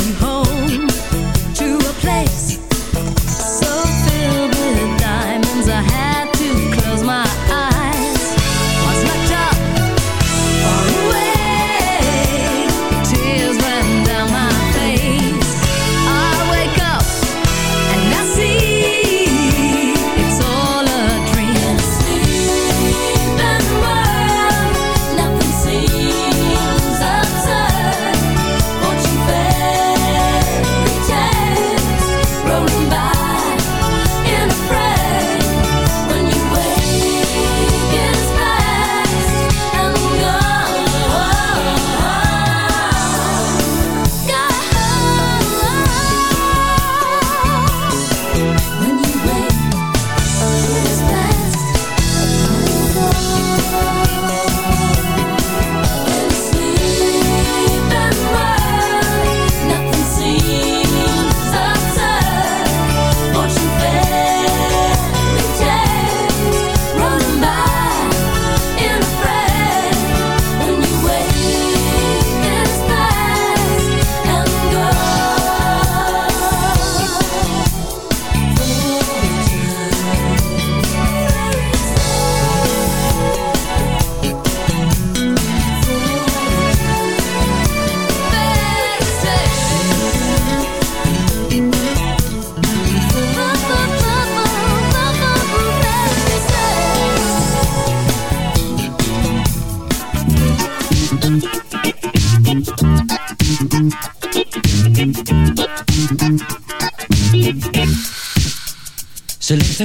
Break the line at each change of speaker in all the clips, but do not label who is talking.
home.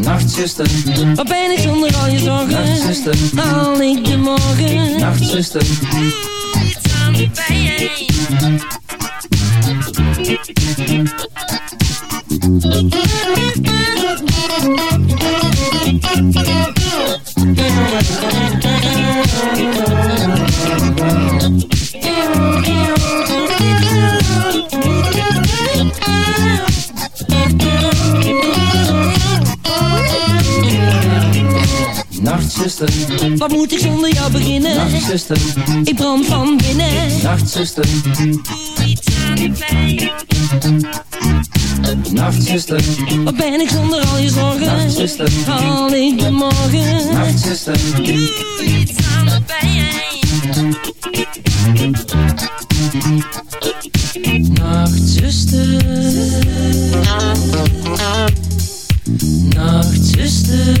Nachtzuster,
wat ben ik zonder al je zorgen?
Nachtzuster,
haal ik de morgen?
Nachtzuster,
iets aan
Nachtzuster,
wat moet ik zonder jou beginnen?
Nachtzuster,
ik brand van binnen.
Nachtzuster,
doe iets aan.
Nachtzuster,
wat ben ik zonder al je zorgen?
Nachtzuster,
haal ik de morgen?
Nachtzuster,
doe iets aan de pijn. Nachtzuster, Nachtzuster, Nachtzuster,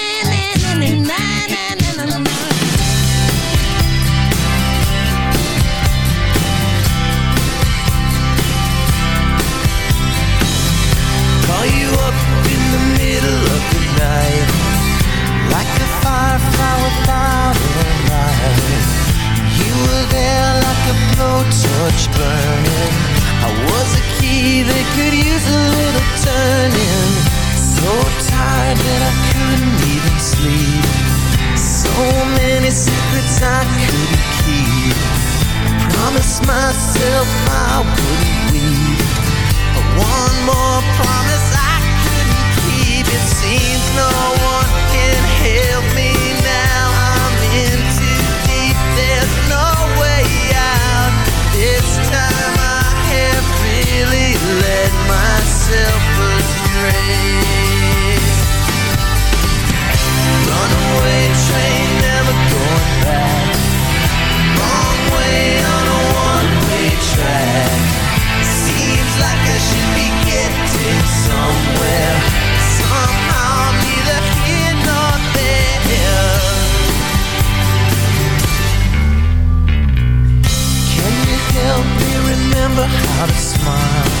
Use a little turning. So tired that I couldn't even sleep. So many secrets I couldn't keep. Promised myself I wouldn't weep. But one more promise I couldn't keep. It seems no one Runaway train never going back. Wrong way on a one-way track. Seems like I should be getting somewhere. Somehow neither here nor there.
Can you help me remember how to smile?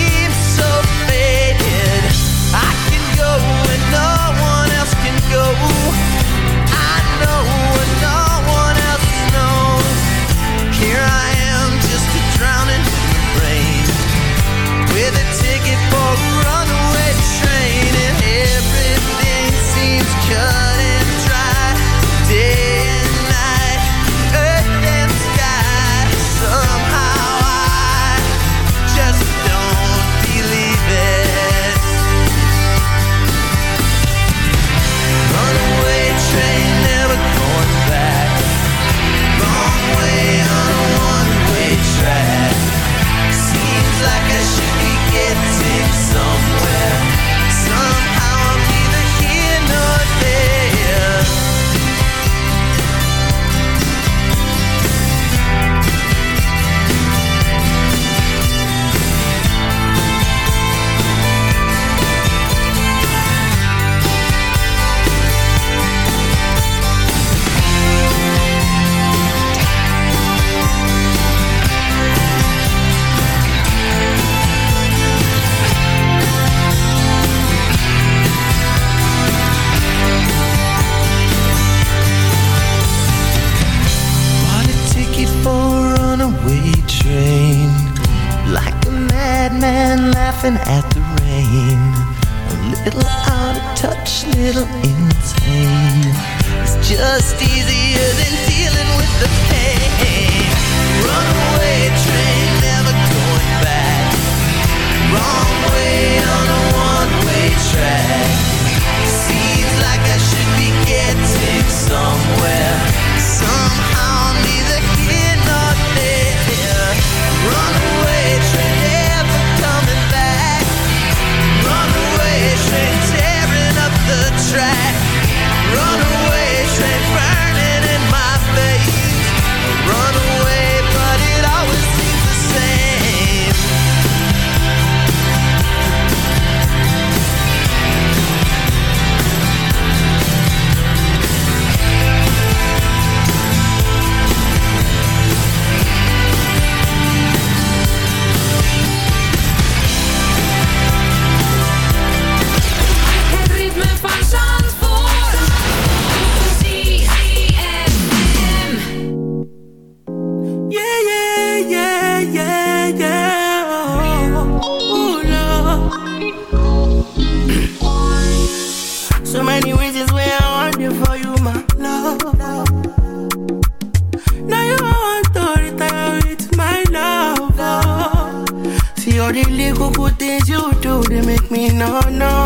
no, no.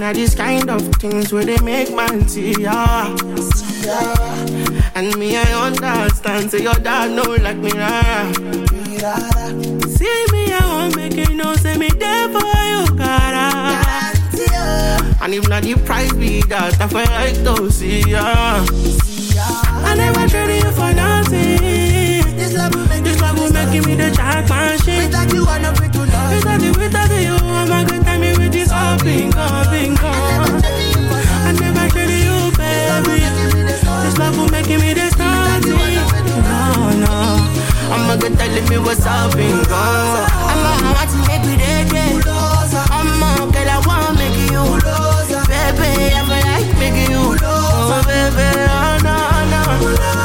Be these kind of things where they make man see ya. And me, I understand. Say your dad know like me, rara. See me, I won't make it no. Say me there for you, cara. And if not the price be that, I feel like to see ya. I never traded you for nothing. This love will make, this love will make me the jack machine. Without you, I'm not free to love. Without you, without you, I'm a hopping, hopping, I never traded you, baby. This love will make me the starting. No, no. I'm a good telling me what's up and go. I'm heart to make me dead, dead. I'm a girl, I wanna make you. Baby, I feel like making you. Oh, baby, oh, no, no.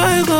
fuego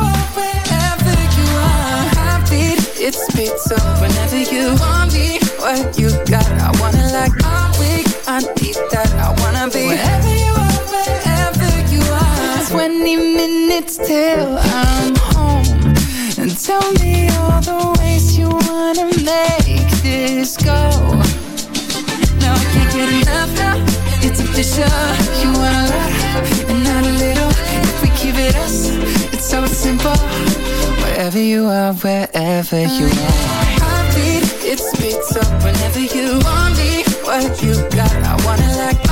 Heartbeat, it speeds up whenever you want me. What you got, I wanna like. I'm weak, I need that. I wanna be wherever you are, wherever you are. 20 minutes till I'm home. And tell me all the ways you wanna make this go. No, I can't get enough now. It's official. You want a lot and not a little. If we keep it us, it's so simple. Wherever you are, wherever you are. Heartbeat, it speeds up whenever you want me. What you got, I wanna like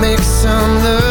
make some love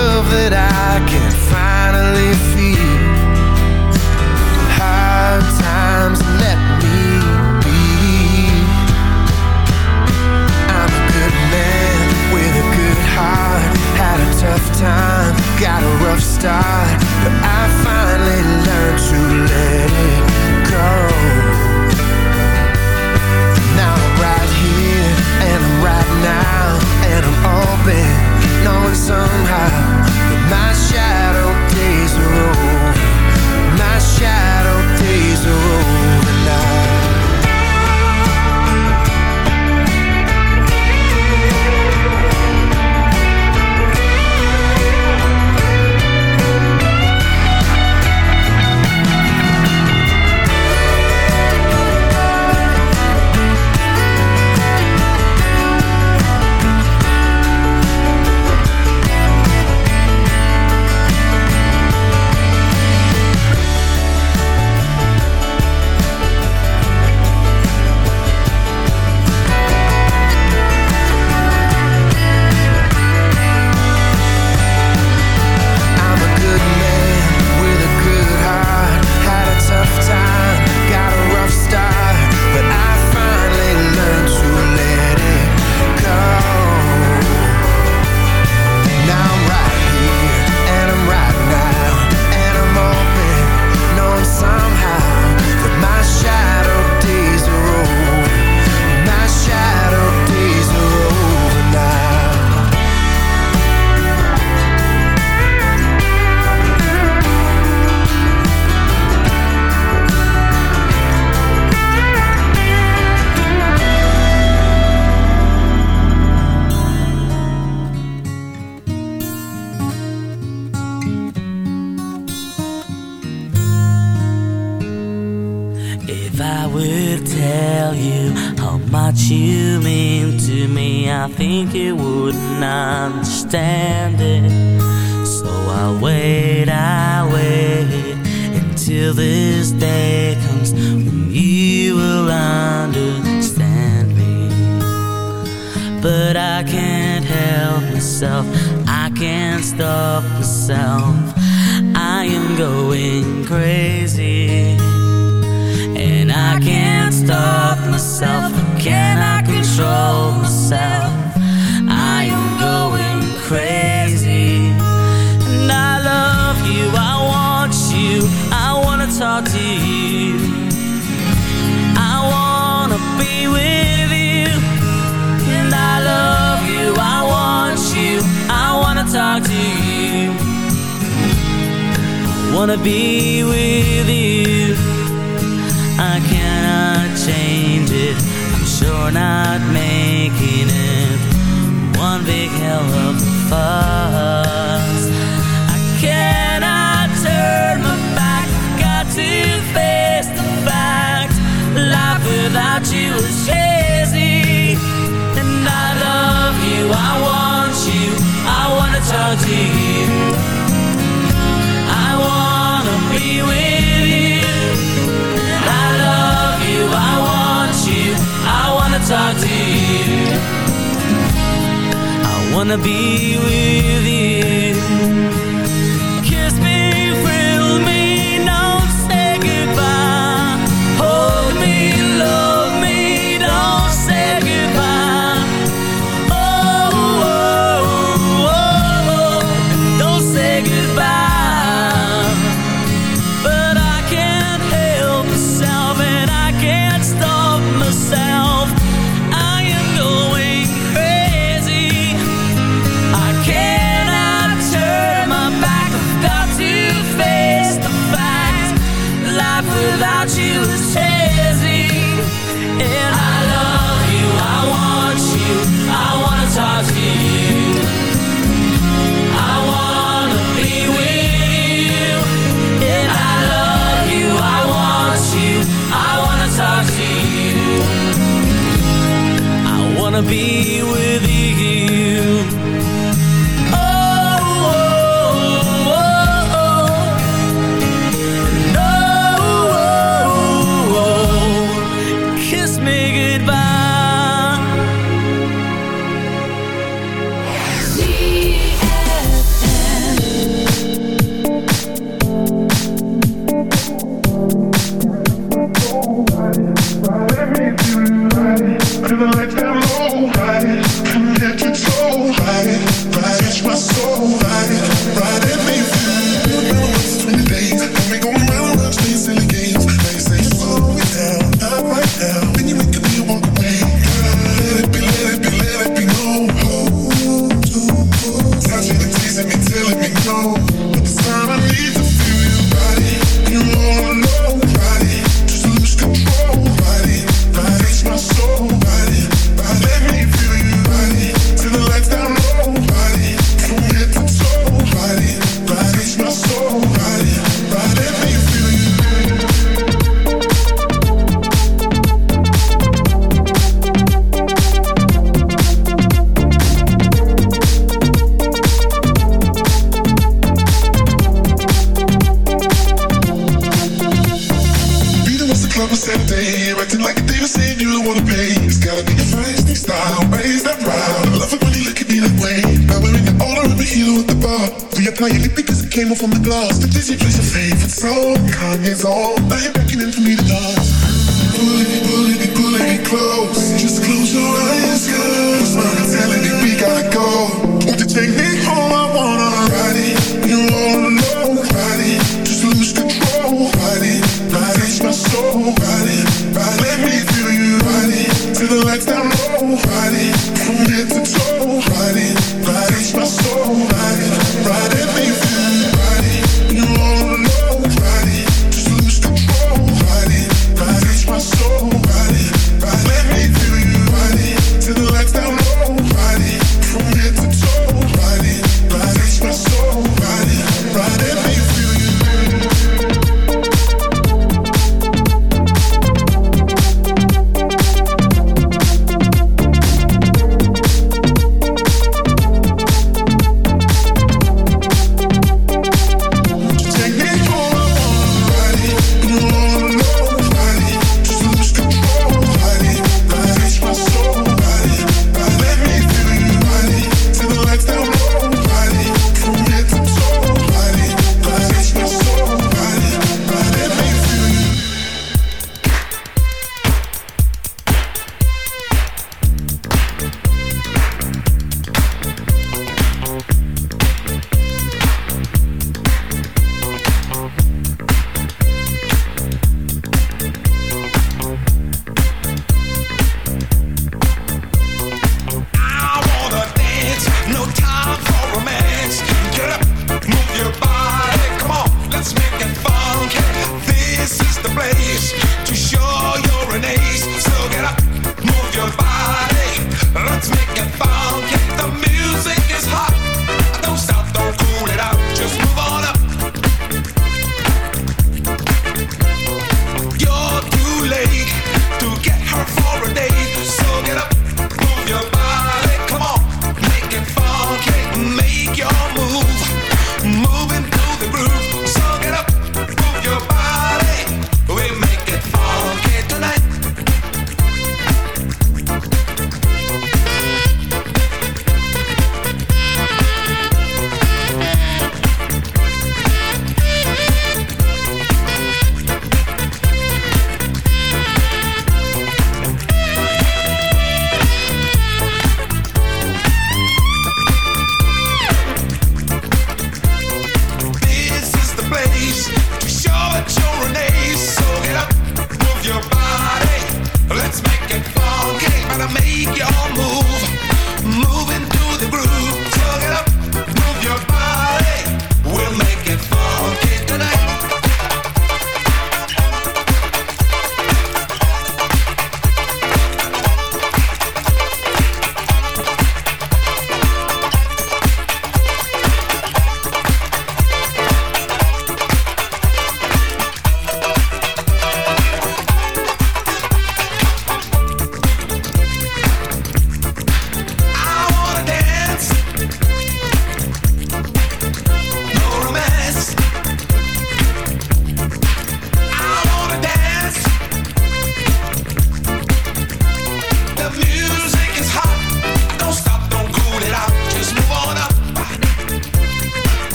wanna be with you. Be with